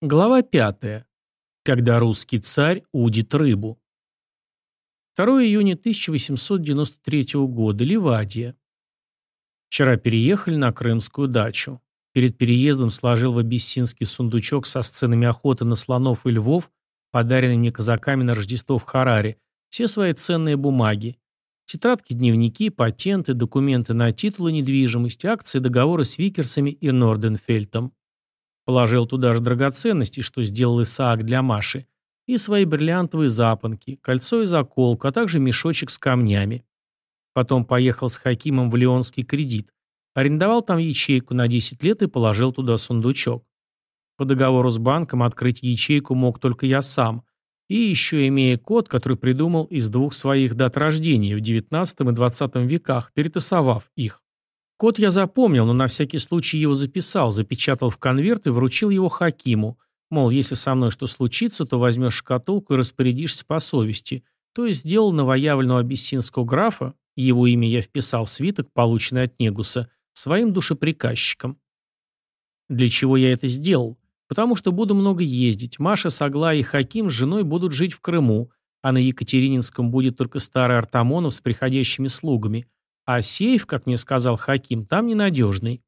Глава 5. Когда русский царь удит рыбу. 2 июня 1893 года. Ливадия. Вчера переехали на крымскую дачу. Перед переездом сложил в абиссинский сундучок со сценами охоты на слонов и львов, подаренными мне казаками на Рождество в Хараре, все свои ценные бумаги. Тетрадки, дневники, патенты, документы на титулы недвижимости, акции, договоры с Викерсами и Норденфельтом. Положил туда же драгоценности, что сделал Исаак для Маши, и свои бриллиантовые запонки, кольцо и заколку, а также мешочек с камнями. Потом поехал с Хакимом в Леонский кредит. Арендовал там ячейку на 10 лет и положил туда сундучок. По договору с банком открыть ячейку мог только я сам. И еще имея код, который придумал из двух своих дат рождения в XIX и XX веках, перетасовав их. Код я запомнил, но на всякий случай его записал, запечатал в конверт и вручил его Хакиму. Мол, если со мной что случится, то возьмешь шкатулку и распорядишься по совести. То есть сделал новоявленного абиссинского графа, его имя я вписал в свиток, полученный от Негуса, своим душеприказчиком. Для чего я это сделал? Потому что буду много ездить. Маша, Сагла и Хаким с женой будут жить в Крыму, а на Екатерининском будет только старый Артамонов с приходящими слугами – а сейф, как мне сказал Хаким, там ненадежный.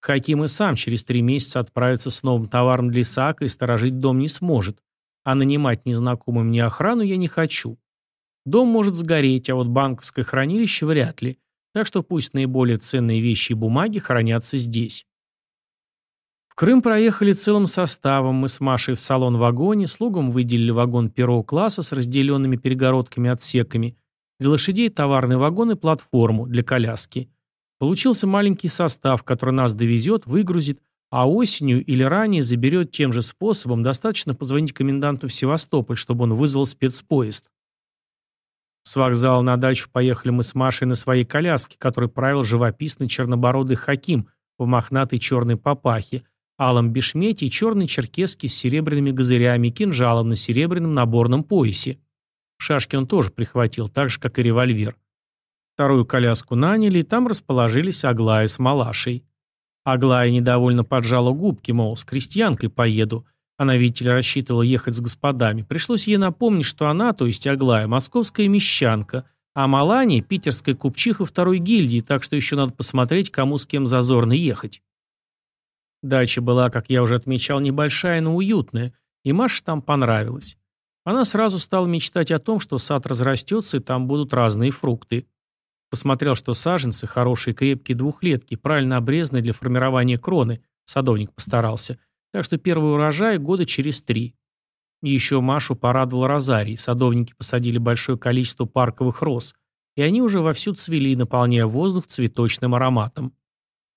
Хаким и сам через три месяца отправится с новым товаром для Исаака и сторожить дом не сможет. А нанимать незнакомую мне охрану я не хочу. Дом может сгореть, а вот банковское хранилище вряд ли. Так что пусть наиболее ценные вещи и бумаги хранятся здесь. В Крым проехали целым составом. Мы с Машей в салон-вагоне, слугам выделили вагон первого класса с разделенными перегородками-отсеками, для лошадей товарный вагон и платформу для коляски. Получился маленький состав, который нас довезет, выгрузит, а осенью или ранее заберет тем же способом, достаточно позвонить коменданту в Севастополь, чтобы он вызвал спецпоезд. С вокзала на дачу поехали мы с Машей на своей коляске, которой правил живописный чернобородый Хаким в мохнатой черной папахе, алом бешмете и черной черкеске с серебряными газырями и кинжалом на серебряном наборном поясе. Шашки он тоже прихватил, так же, как и револьвер. Вторую коляску наняли, и там расположились Аглая с Малашей. Аглая недовольно поджала губки, мол, с крестьянкой поеду. Она, видите ли, рассчитывала ехать с господами. Пришлось ей напомнить, что она, то есть Аглая, московская мещанка, а Малания – питерская купчиха второй гильдии, так что еще надо посмотреть, кому с кем зазорно ехать. Дача была, как я уже отмечал, небольшая, но уютная, и Маше там понравилось. Она сразу стала мечтать о том, что сад разрастется и там будут разные фрукты. Посмотрел, что саженцы хорошие, крепкие двухлетки, правильно обрезанные для формирования кроны. Садовник постарался. Так что первый урожай года через три. Еще Машу порадовал розарий. Садовники посадили большое количество парковых роз. И они уже вовсю цвели, наполняя воздух цветочным ароматом.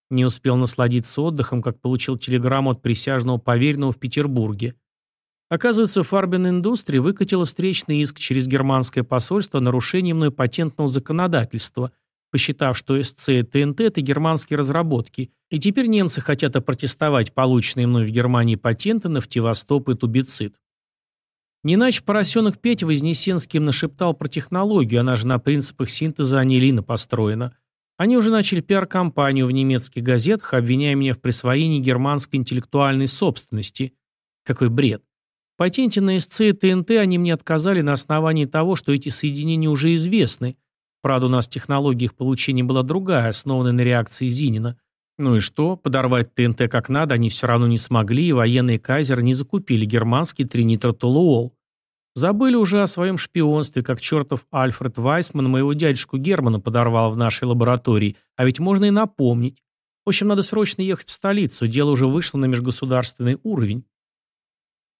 Не успел насладиться отдыхом, как получил телеграмму от присяжного поверенного в Петербурге. Оказывается, Фарбин Индустрия выкатила встречный иск через германское посольство о нарушении мной патентного законодательства, посчитав, что СЦ и ТНТ – это германские разработки, и теперь немцы хотят опротестовать полученные мной в Германии патенты на фтивостоп и тубицид. Не иначе поросенок Петя Вознесенский им нашептал про технологию, она же на принципах синтеза анилина построена. Они уже начали пиар-компанию в немецких газетах, обвиняя меня в присвоении германской интеллектуальной собственности. Какой бред. В патенте на СЦ и ТНТ они мне отказали на основании того, что эти соединения уже известны. Правда, у нас технология их получения была другая, основанная на реакции Зинина. Ну и что, подорвать ТНТ как надо они все равно не смогли, и военные кайзеры не закупили германский тринитротолуол. Забыли уже о своем шпионстве, как чертов Альфред Вайсман моего дядюшку Германа подорвал в нашей лаборатории, а ведь можно и напомнить. В общем, надо срочно ехать в столицу, дело уже вышло на межгосударственный уровень.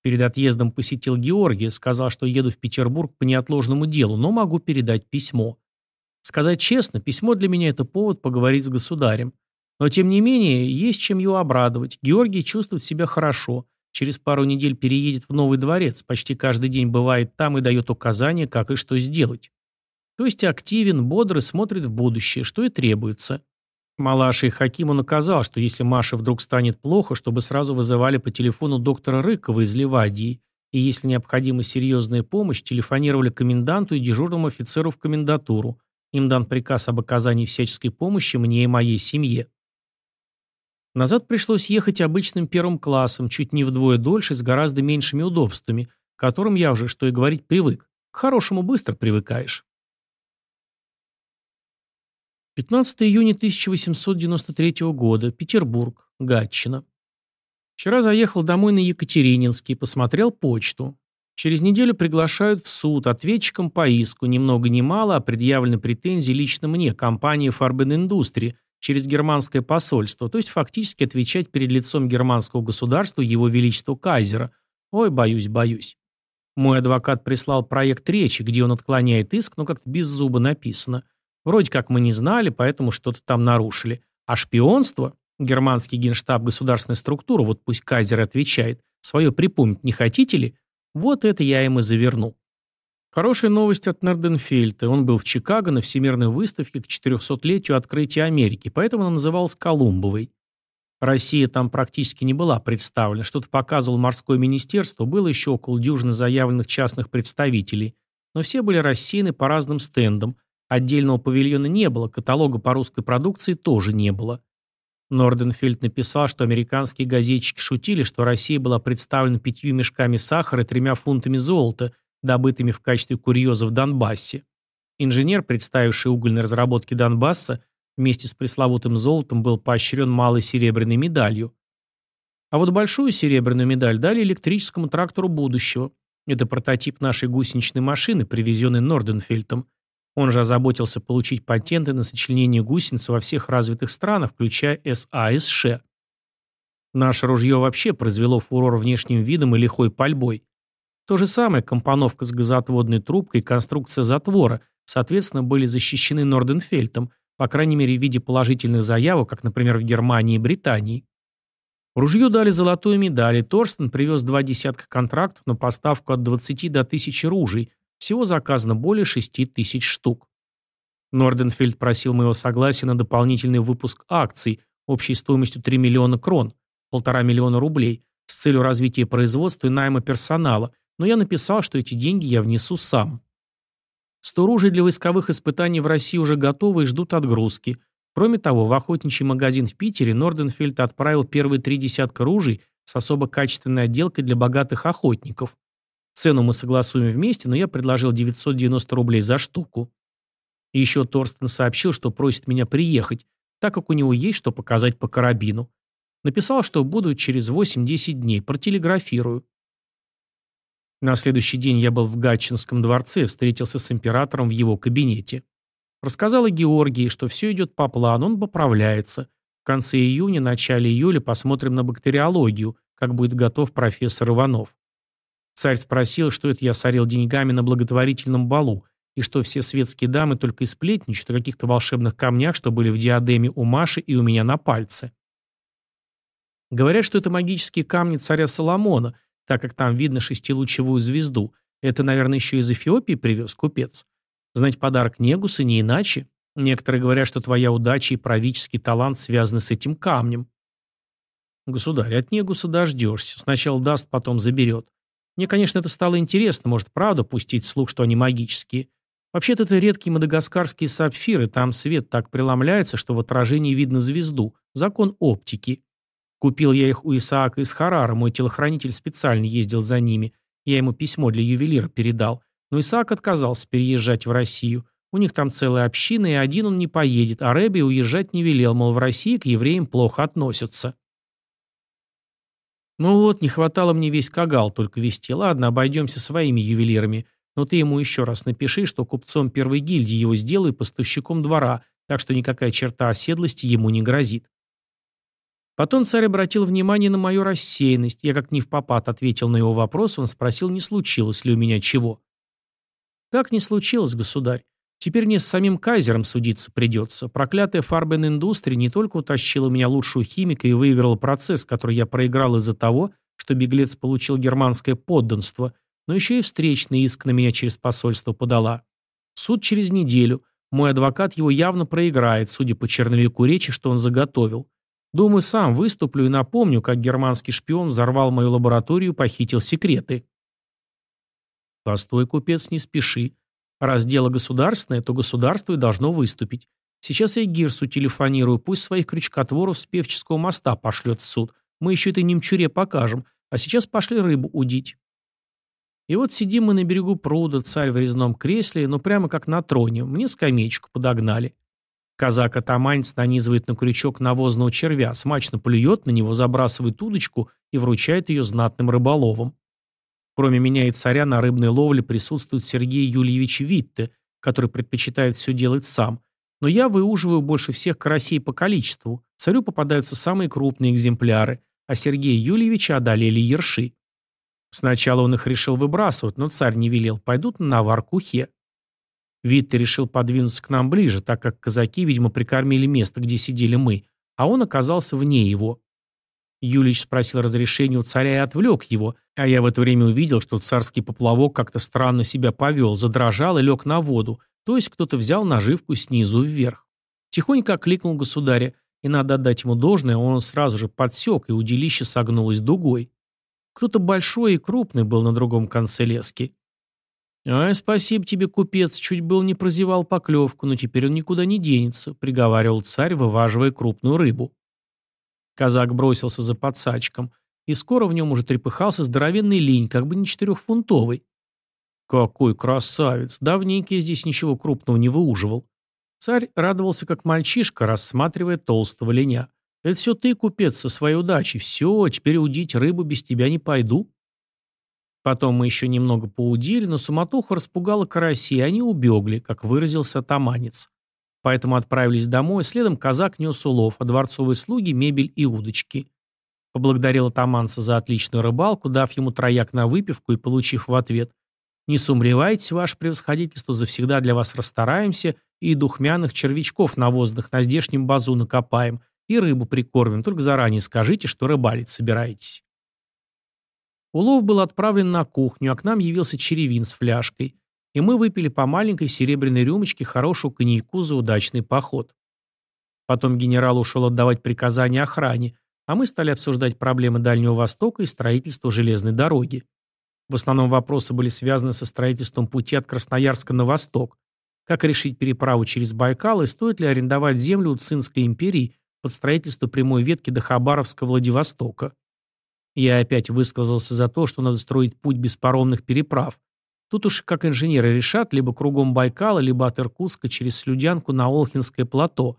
Перед отъездом посетил Георгия, сказал, что еду в Петербург по неотложному делу, но могу передать письмо. Сказать честно, письмо для меня это повод поговорить с государем. Но тем не менее, есть чем его обрадовать. Георгий чувствует себя хорошо. Через пару недель переедет в новый дворец, почти каждый день бывает там и дает указания, как и что сделать. То есть активен, бодр и смотрит в будущее, что и требуется. Малаша и Хакиму наказал, что если Маше вдруг станет плохо, чтобы сразу вызывали по телефону доктора Рыкова из Ливадии, и если необходима серьезная помощь, телефонировали коменданту и дежурному офицеру в комендатуру. Им дан приказ об оказании всяческой помощи мне и моей семье. Назад пришлось ехать обычным первым классом, чуть не вдвое дольше, с гораздо меньшими удобствами, к которым я уже, что и говорить, привык. К хорошему быстро привыкаешь. 15 июня 1893 года. Петербург. Гатчина. Вчера заехал домой на Екатерининский, посмотрел почту. Через неделю приглашают в суд ответчиком по иску, ни много ни мало, а предъявлены претензии лично мне, компании Farben Industry, через германское посольство, то есть фактически отвечать перед лицом германского государства его величеству кайзера. Ой, боюсь, боюсь. Мой адвокат прислал проект речи, где он отклоняет иск, но как-то без зуба написано. Вроде как мы не знали, поэтому что-то там нарушили. А шпионство? Германский генштаб государственной структуры, вот пусть кайзер отвечает. Свое припомнить не хотите ли? Вот это я им и заверну. Хорошая новость от Норденфельта. Он был в Чикаго на Всемирной выставке к 400-летию открытия Америки, поэтому она называлась Колумбовой. Россия там практически не была представлена. Что-то показывало морское министерство, было еще около дюжины заявленных частных представителей. Но все были рассеяны по разным стендам. Отдельного павильона не было, каталога по русской продукции тоже не было. Норденфельд написал, что американские газетчики шутили, что Россия была представлена пятью мешками сахара и тремя фунтами золота, добытыми в качестве курьеза в Донбассе. Инженер, представивший угольные разработки Донбасса, вместе с пресловутым золотом был поощрен малой серебряной медалью. А вот большую серебряную медаль дали электрическому трактору будущего. Это прототип нашей гусеничной машины, привезенный Норденфельтом. Он же озаботился получить патенты на сочленение гусениц во всех развитых странах, включая САСШ. Наше ружье вообще произвело фурор внешним видом и лихой пальбой. То же самое компоновка с газоотводной трубкой и конструкция затвора, соответственно, были защищены Норденфельтом, по крайней мере в виде положительных заявок, как, например, в Германии и Британии. Ружью дали золотую медаль, и Торстен привез два десятка контрактов на поставку от 20 до 1000 ружей, всего заказано более 6 тысяч штук. Норденфельд просил моего согласия на дополнительный выпуск акций общей стоимостью 3 миллиона крон, полтора миллиона рублей, с целью развития производства и найма персонала, но я написал, что эти деньги я внесу сам. 100 ружей для войсковых испытаний в России уже готовы и ждут отгрузки. Кроме того, в охотничий магазин в Питере Норденфельд отправил первые три десятка ружей с особо качественной отделкой для богатых охотников. Цену мы согласуем вместе, но я предложил 990 рублей за штуку. И еще Торстен сообщил, что просит меня приехать, так как у него есть что показать по карабину. Написал, что буду через 8-10 дней, протелеграфирую. На следующий день я был в Гатчинском дворце, встретился с императором в его кабинете. Рассказал о Георгии, что все идет по плану, он поправляется. В конце июня, начале июля посмотрим на бактериологию, как будет готов профессор Иванов. Царь спросил, что это я сорил деньгами на благотворительном балу, и что все светские дамы только и сплетничают о каких-то волшебных камнях, что были в диадеме у Маши и у меня на пальце. Говорят, что это магические камни царя Соломона, так как там видно шестилучевую звезду. Это, наверное, еще из Эфиопии привез купец. Знать подарок Негуса не иначе. Некоторые говорят, что твоя удача и правительский талант связаны с этим камнем. Государь, от Негуса дождешься. Сначала даст, потом заберет. Мне, конечно, это стало интересно, может, правда пустить слух, что они магические. Вообще-то это редкие мадагаскарские сапфиры, там свет так преломляется, что в отражении видно звезду. Закон оптики. Купил я их у Исаака из Харара, мой телохранитель специально ездил за ними. Я ему письмо для ювелира передал. Но Исаак отказался переезжать в Россию. У них там целая община, и один он не поедет, а Рэби уезжать не велел, мол, в России к евреям плохо относятся. Ну вот, не хватало мне весь кагал только вести. Ладно, обойдемся своими ювелирами. Но ты ему еще раз напиши, что купцом первой гильдии его сделаю поставщиком двора, так что никакая черта оседлости ему не грозит. Потом царь обратил внимание на мою рассеянность. Я как не в попад ответил на его вопрос, он спросил, не случилось ли у меня чего. Как не случилось, государь? Теперь мне с самим кайзером судиться придется. Проклятая Фарбен Индустри не только утащила меня лучшего химика и выиграла процесс, который я проиграл из-за того, что беглец получил германское подданство, но еще и встречный иск на меня через посольство подала. Суд через неделю. Мой адвокат его явно проиграет, судя по черновику речи, что он заготовил. Думаю, сам выступлю и напомню, как германский шпион взорвал мою лабораторию и похитил секреты. Постой, купец, не спеши. Раз дело государственное, то государство и должно выступить. Сейчас я Гирсу телефонирую, пусть своих крючкотворов с Певческого моста пошлет в суд. Мы еще этой немчуре покажем. А сейчас пошли рыбу удить. И вот сидим мы на берегу пруда, царь в резном кресле, но прямо как на троне. Мне скамеечку подогнали. Казак-атаманец нанизывает на крючок навозного червя, смачно плюет на него, забрасывает удочку и вручает ее знатным рыболовам. Кроме меня и царя на рыбной ловле присутствует Сергей Юльевич Витте, который предпочитает все делать сам. Но я выуживаю больше всех карасей по количеству. Царю попадаются самые крупные экземпляры, а Сергея Юльевича одолели ерши. Сначала он их решил выбрасывать, но царь не велел, пойдут на варкухе. Витте решил подвинуться к нам ближе, так как казаки, видимо, прикормили место, где сидели мы, а он оказался вне его. Юлич спросил разрешения у царя и отвлек его, а я в это время увидел, что царский поплавок как-то странно себя повел, задрожал и лег на воду, то есть кто-то взял наживку снизу вверх. Тихонько окликнул государя, и надо отдать ему должное, он сразу же подсек, и удилище согнулось дугой. Кто-то большой и крупный был на другом конце лески. «Ай, спасибо тебе, купец, чуть был не прозевал поклевку, но теперь он никуда не денется», — приговаривал царь, вываживая крупную рыбу. Казак бросился за подсачком, и скоро в нем уже трепыхался здоровенный линь, как бы не четырехфунтовый. Какой красавец! Давненько я здесь ничего крупного не выуживал. Царь радовался, как мальчишка, рассматривая толстого линя. Это все ты, купец, со своей удачей. Все, теперь удить рыбу без тебя не пойду. Потом мы еще немного поудили, но суматоха распугала караси, и они убегли, как выразился атаманец. Поэтому отправились домой, следом казак нес улов, а дворцовые слуги – мебель и удочки. Поблагодарил атаманца за отличную рыбалку, дав ему трояк на выпивку и получив в ответ «Не сумревайте, ваше превосходительство, завсегда для вас расстараемся и духмяных червячков навозных на здешнем базу накопаем, и рыбу прикормим, только заранее скажите, что рыбалить собираетесь». Улов был отправлен на кухню, а к нам явился черевин с фляжкой и мы выпили по маленькой серебряной рюмочке хорошую коньяку за удачный поход. Потом генерал ушел отдавать приказания охране, а мы стали обсуждать проблемы Дальнего Востока и строительство железной дороги. В основном вопросы были связаны со строительством пути от Красноярска на восток, как решить переправу через Байкал и стоит ли арендовать землю у Цинской империи под строительство прямой ветки до Хабаровска-Владивостока. Я опять высказался за то, что надо строить путь без паромных переправ, Тут уж как инженеры решат, либо кругом Байкала, либо от Иркутска через Слюдянку на Олхинское плато.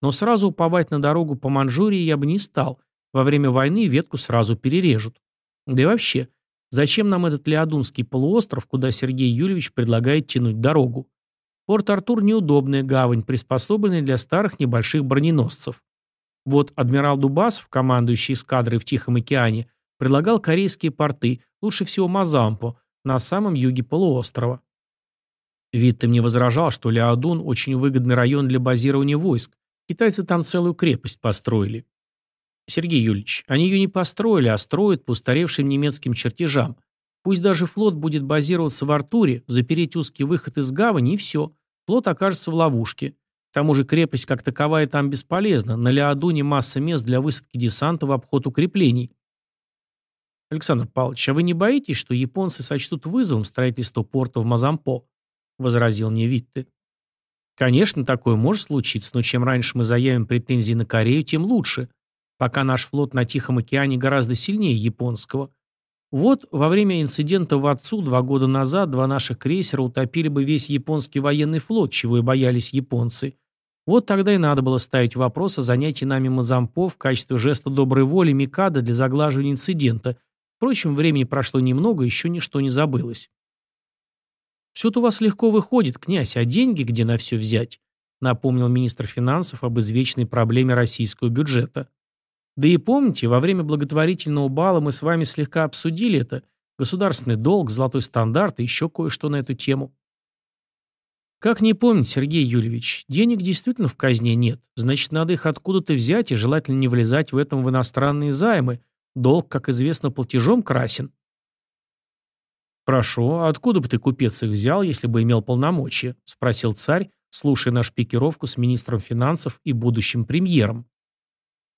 Но сразу уповать на дорогу по Манчжурии я бы не стал. Во время войны ветку сразу перережут. Да и вообще, зачем нам этот Леодунский полуостров, куда Сергей Юльевич предлагает тянуть дорогу? Порт-Артур – неудобная гавань, приспособленная для старых небольших броненосцев. Вот адмирал Дубасов, командующий эскадрой в Тихом океане, предлагал корейские порты, лучше всего Мазампо, на самом юге полуострова. Витте мне возражал, что Ляодун – очень выгодный район для базирования войск. Китайцы там целую крепость построили. Сергей Юрьевич, они ее не построили, а строят по устаревшим немецким чертежам. Пусть даже флот будет базироваться в Артуре, запереть узкий выход из гавани, и все. Флот окажется в ловушке. К тому же крепость как таковая там бесполезна. На Ляодуне масса мест для высадки десанта в обход укреплений. Александр Павлович, а вы не боитесь, что японцы сочтут вызовом строительство порта в Мазампо? Возразил мне Витте. Конечно, такое может случиться, но чем раньше мы заявим претензии на Корею, тем лучше. Пока наш флот на Тихом океане гораздо сильнее японского. Вот во время инцидента в Отцу два года назад два наших крейсера утопили бы весь японский военный флот, чего и боялись японцы. Вот тогда и надо было ставить вопрос о занятии нами Мазампо в качестве жеста доброй воли Микада для заглаживания инцидента – Впрочем, времени прошло немного, еще ничто не забылось. «Все-то у вас легко выходит, князь, а деньги где на все взять?» напомнил министр финансов об извечной проблеме российского бюджета. Да и помните, во время благотворительного бала мы с вами слегка обсудили это. Государственный долг, золотой стандарт и еще кое-что на эту тему. Как не помнить, Сергей Юрьевич, денег действительно в казне нет. Значит, надо их откуда-то взять и желательно не влезать в этом в иностранные займы, Долг, как известно, платежом красен. «Прошу, а откуда бы ты, купец, их взял, если бы имел полномочия?» – спросил царь, слушая нашу пикировку с министром финансов и будущим премьером.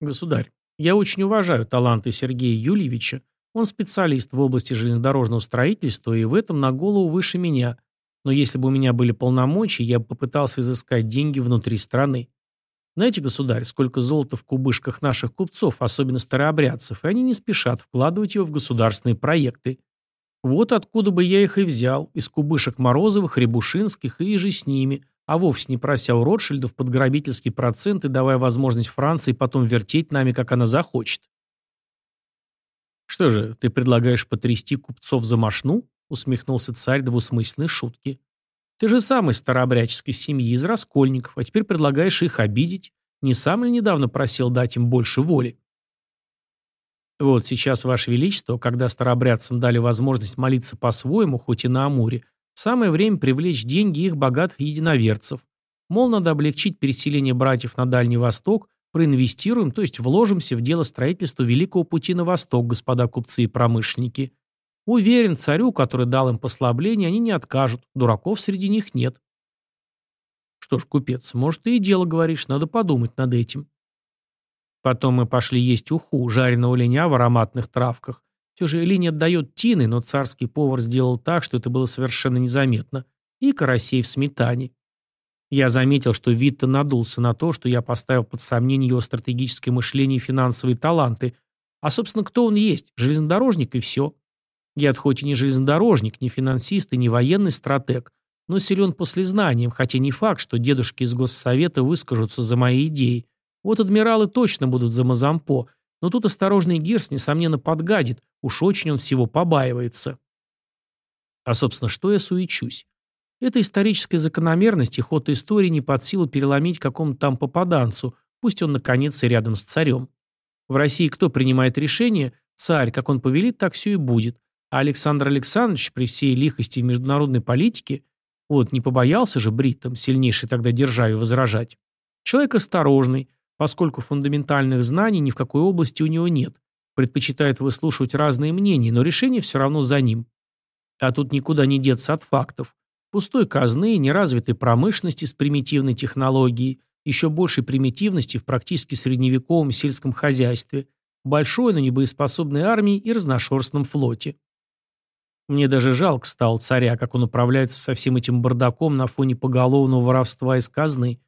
«Государь, я очень уважаю таланты Сергея Юльевича. Он специалист в области железнодорожного строительства и в этом на голову выше меня. Но если бы у меня были полномочия, я бы попытался изыскать деньги внутри страны. Знаете, государь, сколько золота в кубышках наших купцов, особенно старообрядцев, и они не спешат вкладывать его в государственные проекты. Вот откуда бы я их и взял, из кубышек Морозовых, Рябушинских и же с ними, а вовсе не прося у Ротшильдов под грабительский процент и давая возможность Франции потом вертеть нами, как она захочет. «Что же, ты предлагаешь потрясти купцов за мошну?» усмехнулся царь двусмысленной шутки. «Ты же сам из старообрядческой семьи, из раскольников, а теперь предлагаешь их обидеть. Не сам ли недавно просил дать им больше воли?» Вот сейчас, Ваше Величество, когда старообрядцам дали возможность молиться по-своему, хоть и на Амуре, самое время привлечь деньги их богатых единоверцев. Мол, надо облегчить переселение братьев на Дальний Восток, проинвестируем, то есть вложимся в дело строительства Великого пути на Восток, господа купцы и промышленники. Уверен, царю, который дал им послабление, они не откажут. Дураков среди них нет. Что ж, купец, может, ты и дело говоришь, надо подумать над этим. Потом мы пошли есть уху, жареного линя в ароматных травках. Все же линь отдает тины, но царский повар сделал так, что это было совершенно незаметно. И карасей в сметане. Я заметил, что Витта надулся на то, что я поставил под сомнение его стратегическое мышление и финансовые таланты. А, собственно, кто он есть? Железнодорожник и все. Я хоть и не железнодорожник, не финансист и не военный стратег, но силен послезнанием, хотя не факт, что дедушки из Госсовета выскажутся за мои идеи. Вот адмиралы точно будут за Мазампо, но тут осторожный Гирс, несомненно, подгадит, уж очень он всего побаивается. А, собственно, что я суечусь? Это историческая закономерность и ход истории не под силу переломить какому-то там попаданцу, пусть он, наконец, и рядом с царем. В России кто принимает решение? Царь, как он повелит, так все и будет. А Александр Александрович при всей лихости в международной политике, вот не побоялся же Бриттом, сильнейшей тогда державе, возражать. Человек осторожный, поскольку фундаментальных знаний ни в какой области у него нет. Предпочитает выслушивать разные мнения, но решение все равно за ним. А тут никуда не деться от фактов. Пустой казны, неразвитой промышленности с примитивной технологией, еще большей примитивности в практически средневековом сельском хозяйстве, большой, но небоеспособной армии и разношерстном флоте. Мне даже жалко стало царя, как он управляется со всем этим бардаком на фоне поголовного воровства из казны.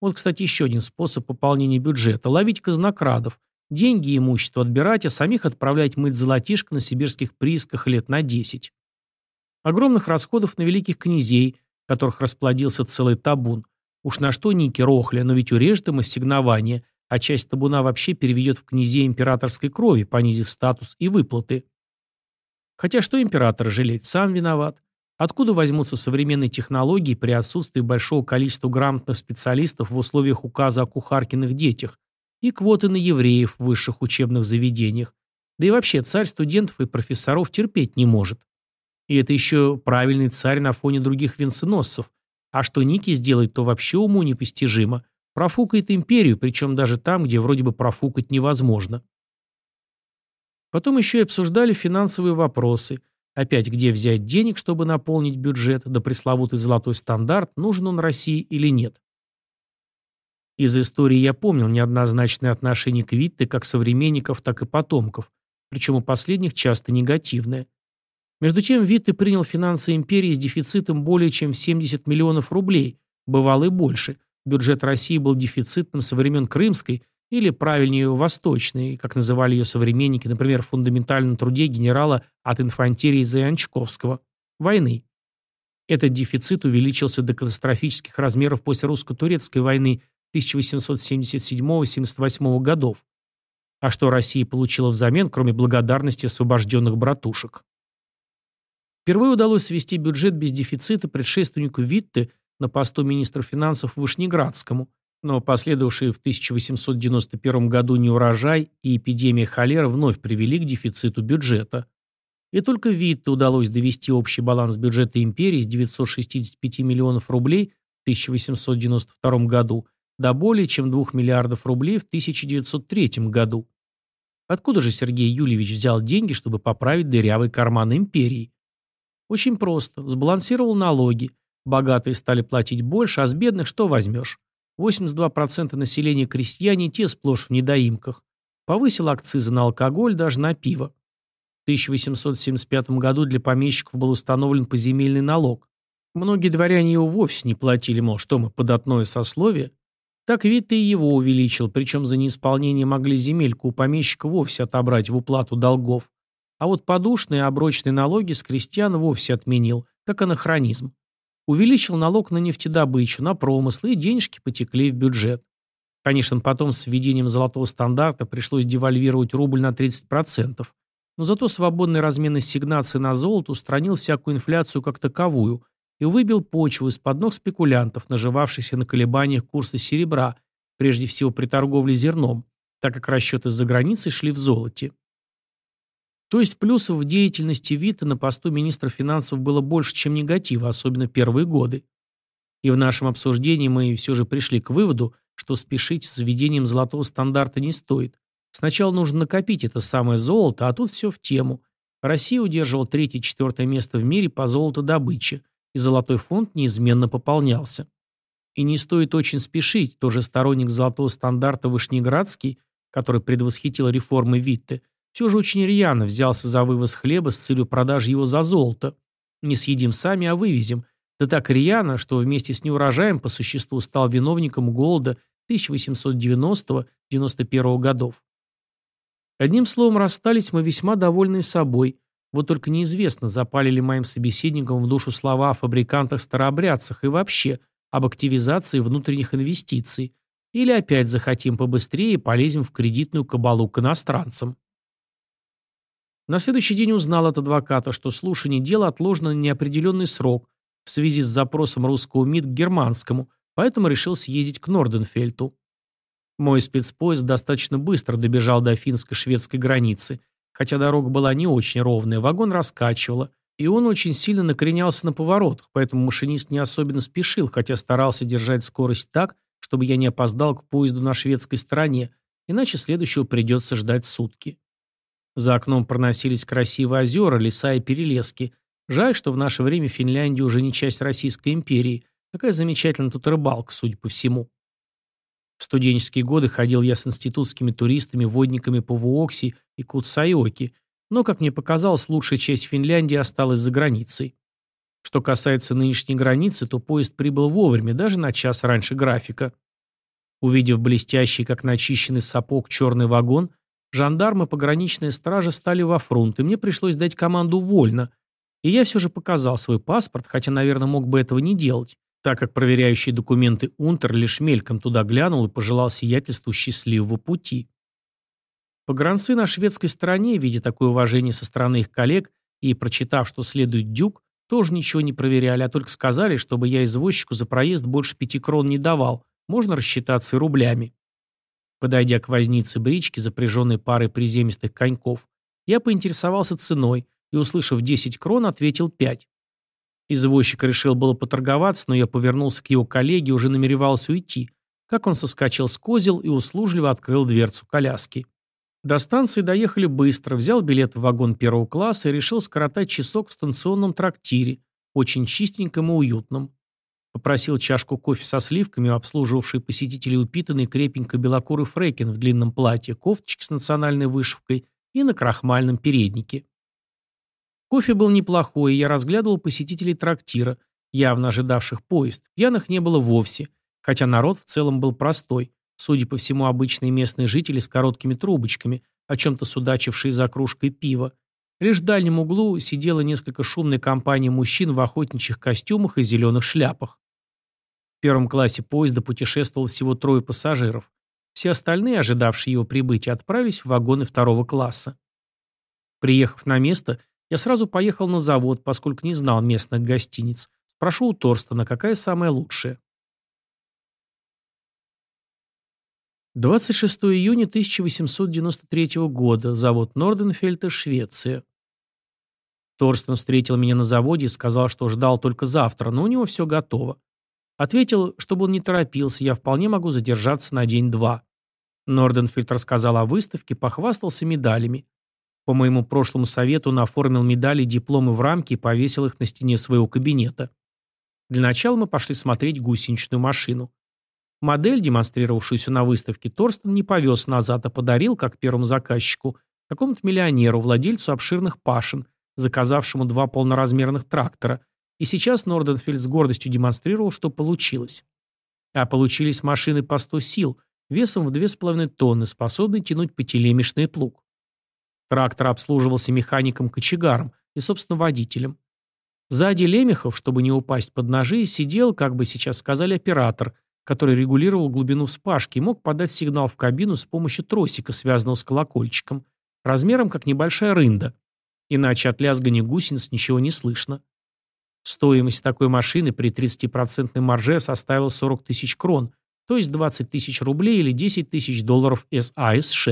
Вот, кстати, еще один способ пополнения бюджета – ловить казнокрадов, деньги и имущество отбирать, а самих отправлять мыть золотишко на сибирских приисках лет на 10. Огромных расходов на великих князей, которых расплодился целый табун. Уж на что Ники Рохля, но ведь урежет им ассигнование, а часть табуна вообще переведет в князей императорской крови, понизив статус и выплаты. Хотя что император жалеть, сам виноват. Откуда возьмутся современные технологии при отсутствии большого количества грамотных специалистов в условиях указа о кухаркиных детях и квоты на евреев в высших учебных заведениях? Да и вообще царь студентов и профессоров терпеть не может. И это еще правильный царь на фоне других венценосцев. А что Ники сделает, то вообще уму непостижимо. Профукает империю, причем даже там, где вроде бы профукать невозможно. Потом еще и обсуждали финансовые вопросы. Опять, где взять денег, чтобы наполнить бюджет, да пресловутый золотой стандарт, нужен он России или нет. Из истории я помнил неоднозначное отношение к Витте как современников, так и потомков, причем у последних часто негативное. Между тем Витте принял финансы империи с дефицитом более чем в 70 миллионов рублей, бывало и больше. Бюджет России был дефицитным со времен Крымской или, правильнее, восточной, как называли ее современники, например, в фундаментальном труде генерала от инфантерии Заянчковского, войны. Этот дефицит увеличился до катастрофических размеров после русско-турецкой войны 1877-78 годов. А что Россия получила взамен, кроме благодарности освобожденных братушек? Впервые удалось свести бюджет без дефицита предшественнику Витте на посту министра финансов Вышнеградскому – но последовавшие в 1891 году неурожай и эпидемия холеры вновь привели к дефициту бюджета. И только Витте удалось довести общий баланс бюджета империи с 965 миллионов рублей в 1892 году до более чем 2 миллиардов рублей в 1903 году. Откуда же Сергей Юльевич взял деньги, чтобы поправить дырявый карман империи? Очень просто. Сбалансировал налоги. Богатые стали платить больше, а с бедных что возьмешь? 82% населения крестьяне, те сплошь в недоимках. Повысил акцизы на алкоголь, даже на пиво. В 1875 году для помещиков был установлен поземельный налог. Многие дворяне его вовсе не платили, мол, что мы, податное сословие. Так вид и его увеличил, причем за неисполнение могли земельку у помещика вовсе отобрать в уплату долгов. А вот подушные и оброчные налоги с крестьян вовсе отменил, как анахронизм. Увеличил налог на нефтедобычу, на промыслы, и денежки потекли в бюджет. Конечно, потом с введением золотого стандарта пришлось девальвировать рубль на 30%, но зато свободный размен ассигнаций на золото устранил всякую инфляцию как таковую и выбил почву из-под ног спекулянтов, наживавшихся на колебаниях курса серебра, прежде всего при торговле зерном, так как расчеты за границей шли в золоте. То есть плюсов в деятельности Вита на посту министра финансов было больше, чем негатива, особенно первые годы. И в нашем обсуждении мы все же пришли к выводу, что спешить с введением золотого стандарта не стоит. Сначала нужно накопить это самое золото, а тут все в тему. Россия удерживала третье-четвертое место в мире по золотодобыче, и золотой фонд неизменно пополнялся. И не стоит очень спешить, тоже сторонник золотого стандарта Вышнеградский, который предвосхитил реформы Витте, все же очень рьяно взялся за вывоз хлеба с целью продажи его за золото. Не съедим сами, а вывезем. Да так рьяно, что вместе с неурожаем по существу стал виновником голода 1890-91 годов. Одним словом, расстались мы весьма довольны собой. Вот только неизвестно, запали ли моим собеседникам в душу слова о фабрикантах-старообрядцах и вообще об активизации внутренних инвестиций. Или опять захотим побыстрее и полезем в кредитную кабалу к иностранцам. На следующий день узнал от адвоката, что слушание дела отложено на неопределенный срок в связи с запросом русского МИД к германскому, поэтому решил съездить к Норденфельту. Мой спецпоезд достаточно быстро добежал до финско-шведской границы, хотя дорога была не очень ровная, вагон раскачивало, и он очень сильно накренялся на поворотах, поэтому машинист не особенно спешил, хотя старался держать скорость так, чтобы я не опоздал к поезду на шведской стороне, иначе следующего придется ждать сутки. За окном проносились красивые озера, леса и перелески. Жаль, что в наше время Финляндия уже не часть Российской империи. Какая замечательная тут рыбалка, судя по всему. В студенческие годы ходил я с институтскими туристами, водниками по Вуокси и Кутсайоки, но, как мне показалось, лучшая часть Финляндии осталась за границей. Что касается нынешней границы, то поезд прибыл вовремя, даже на час раньше графика. Увидев блестящий, как начищенный сапог, черный вагон, Жандармы пограничная стража стали во фронт, и мне пришлось дать команду «вольно». И я все же показал свой паспорт, хотя, наверное, мог бы этого не делать, так как проверяющий документы Унтер лишь мельком туда глянул и пожелал сиятельству счастливого пути. Погранцы на шведской стороне, видя такое уважение со стороны их коллег и прочитав, что следует дюк, тоже ничего не проверяли, а только сказали, чтобы я извозчику за проезд больше пяти крон не давал, можно рассчитаться и рублями. Подойдя к вознице брички, запряженной парой приземистых коньков, я поинтересовался ценой и, услышав 10 крон, ответил 5. Извозчик решил было поторговаться, но я повернулся к его коллеге и уже намеревался уйти, как он соскочил с козел и услужливо открыл дверцу коляски. До станции доехали быстро, взял билет в вагон первого класса и решил скоротать часок в станционном трактире, очень чистеньком и уютном. Попросил чашку кофе со сливками у обслуживавшей посетителей упитанный крепенько белокурый фрекин в длинном платье, кофточке с национальной вышивкой и на крахмальном переднике. Кофе был неплохой, и я разглядывал посетителей трактира, явно ожидавших поезд. Пьяных не было вовсе, хотя народ в целом был простой. Судя по всему, обычные местные жители с короткими трубочками, о чем-то судачившие за кружкой пива. Лишь в дальнем углу сидела несколько шумной компания мужчин в охотничьих костюмах и зеленых шляпах. В первом классе поезда путешествовало всего трое пассажиров. Все остальные, ожидавшие его прибытия, отправились в вагоны второго класса. Приехав на место, я сразу поехал на завод, поскольку не знал местных гостиниц. Спрошу у Торстона, какая самая лучшая. 26 июня 1893 года. Завод Норденфельта, Швеция. Торстен встретил меня на заводе и сказал, что ждал только завтра, но у него все готово. Ответил, чтобы он не торопился, я вполне могу задержаться на день-два. Норденфельд рассказал о выставке, похвастался медалями. По моему прошлому совету он оформил медали дипломы в рамки и повесил их на стене своего кабинета. Для начала мы пошли смотреть гусеничную машину. Модель, демонстрировавшуюся на выставке, Торстен не повез назад, а подарил, как первому заказчику, какому-то миллионеру, владельцу обширных пашин, заказавшему два полноразмерных трактора, И сейчас Норденфельд с гордостью демонстрировал, что получилось. А получились машины по 100 сил, весом в 2,5 тонны, способные тянуть по телемешный плуг. Трактор обслуживался механиком-кочегаром и, собственно, водителем. Сзади Лемехов, чтобы не упасть под ножи, сидел, как бы сейчас сказали, оператор, который регулировал глубину вспашки и мог подать сигнал в кабину с помощью тросика, связанного с колокольчиком, размером как небольшая рында. Иначе от лязгания гусениц ничего не слышно. Стоимость такой машины при 30% марже составила 40 тысяч крон, то есть 20 тысяч рублей или 10 тысяч долларов САСШ.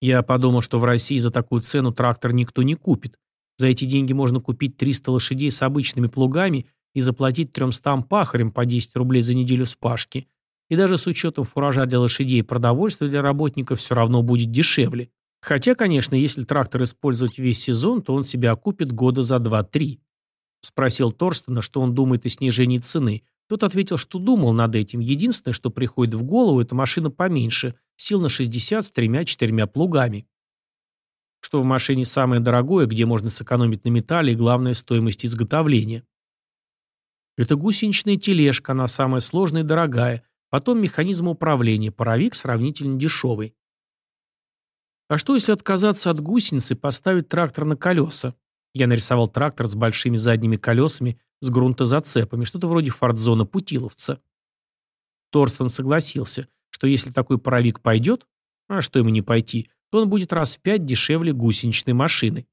Я подумал, что в России за такую цену трактор никто не купит. За эти деньги можно купить 300 лошадей с обычными плугами и заплатить 300 пахарям по 10 рублей за неделю спашки. И даже с учетом фуража для лошадей и продовольствия для работников все равно будет дешевле. Хотя, конечно, если трактор использовать весь сезон, то он себя окупит года за 2-3. Спросил Торстена, что он думает о снижении цены. Тот ответил, что думал над этим. Единственное, что приходит в голову, это машина поменьше, сил на 60 с тремя-четырьмя плугами. Что в машине самое дорогое, где можно сэкономить на металле и главная стоимость изготовления. Это гусеничная тележка, она самая сложная и дорогая. Потом механизм управления, паровик сравнительно дешевый. А что, если отказаться от гусеницы и поставить трактор на колеса? Я нарисовал трактор с большими задними колесами, с грунтозацепами, что-то вроде фордзона путиловца. Торстон согласился, что если такой паровик пойдет, а что ему не пойти, то он будет раз в пять дешевле гусеничной машины.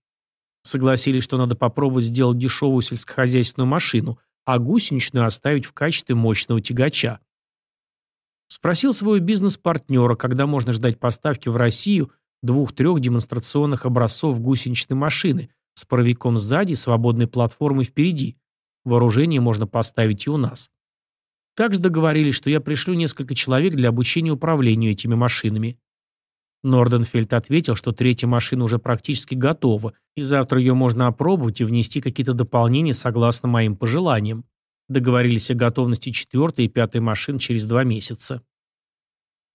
Согласились, что надо попробовать сделать дешевую сельскохозяйственную машину, а гусеничную оставить в качестве мощного тягача. Спросил своего бизнес-партнера, когда можно ждать поставки в Россию двух-трех демонстрационных образцов гусеничной машины с паровиком сзади и свободной платформой впереди. Вооружение можно поставить и у нас. Также договорились, что я пришлю несколько человек для обучения управлению этими машинами. Норденфельд ответил, что третья машина уже практически готова, и завтра ее можно опробовать и внести какие-то дополнения согласно моим пожеланиям. Договорились о готовности четвертой и пятой машин через два месяца.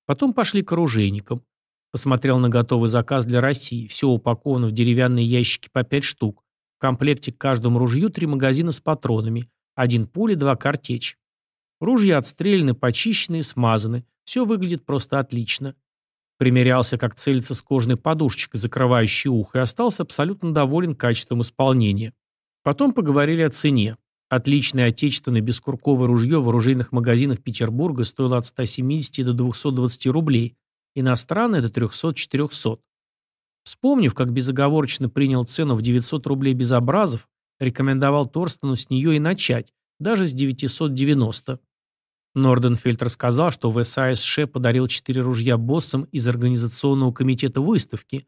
Потом пошли к оружейникам. Посмотрел на готовый заказ для России. Все упаковано в деревянные ящики по пять штук. В комплекте к каждому ружью три магазина с патронами. Один пули, два картечь. Ружья отстреляны, почищены и смазаны. Все выглядит просто отлично. Примерялся, как целиться с кожной подушечкой, закрывающей ухо, и остался абсолютно доволен качеством исполнения. Потом поговорили о цене. Отличное отечественное бескурковое ружье в оружейных магазинах Петербурга стоило от 170 до 220 рублей, иностранное до 300-400. Вспомнив, как безоговорочно принял цену в 900 рублей безобразов, рекомендовал Торстену с нее и начать, даже с 990. Норденфельд рассказал, что в САСШ подарил четыре ружья боссам из организационного комитета выставки.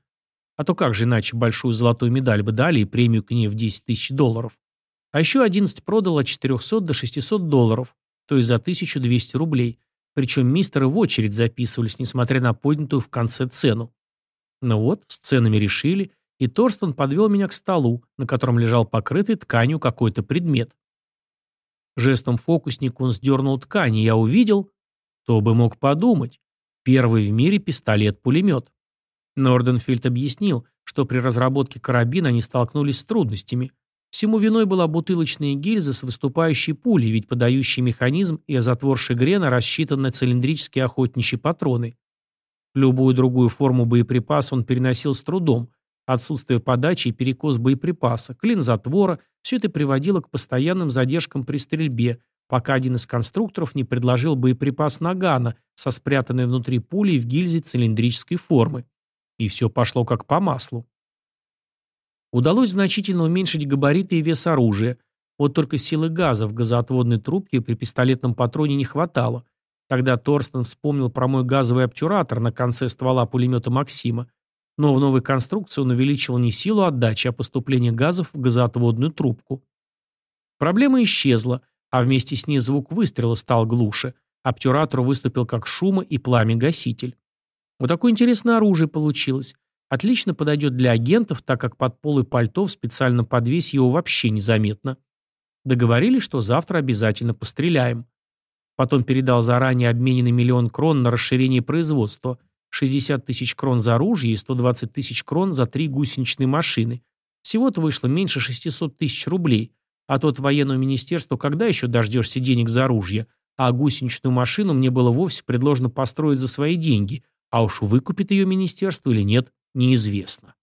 А то как же иначе большую золотую медаль бы дали и премию к ней в 10 тысяч долларов. А еще 11 продал от 400 до 600 долларов, то есть за 1200 рублей. Причем мистеры в очередь записывались, несмотря на поднятую в конце цену. Ну вот, с ценами решили, и Торстон подвел меня к столу, на котором лежал покрытый тканью какой-то предмет. Жестом фокусника он сдернул ткань, и я увидел... Кто бы мог подумать? Первый в мире пистолет-пулемет. Норденфильд объяснил, что при разработке карабина они столкнулись с трудностями. Всему виной была бутылочная гильза с выступающей пулей, ведь подающий механизм и затвор Шигрена рассчитан на цилиндрические охотничьи патроны. Любую другую форму боеприпаса он переносил с трудом, Отсутствие подачи и перекос боеприпаса, клин затвора – все это приводило к постоянным задержкам при стрельбе, пока один из конструкторов не предложил боеприпас Нагана со спрятанной внутри пулей в гильзе цилиндрической формы. И все пошло как по маслу. Удалось значительно уменьшить габариты и вес оружия. Вот только силы газа в газоотводной трубке при пистолетном патроне не хватало. Тогда Торстен вспомнил про мой газовый обтюратор на конце ствола пулемета Максима, но в новой конструкции он увеличивал не силу отдачи, а поступление газов в газоотводную трубку. Проблема исчезла, а вместе с ней звук выстрела стал глуше. Обтюратор выступил как шума и пламя-гаситель. Вот такое интересное оружие получилось. Отлично подойдет для агентов, так как под полы пальто в специальном подвесе его вообще незаметно. Договорились, что завтра обязательно постреляем. Потом передал заранее обмененный миллион крон на расширение производства – 60 тысяч крон за оружие и 120 тысяч крон за три гусеничные машины. Всего-то вышло меньше 600 тысяч рублей, А то от военного министерства когда еще дождешься денег за оружие? А гусеничную машину мне было вовсе предложено построить за свои деньги, а уж выкупит ее министерство или нет, неизвестно.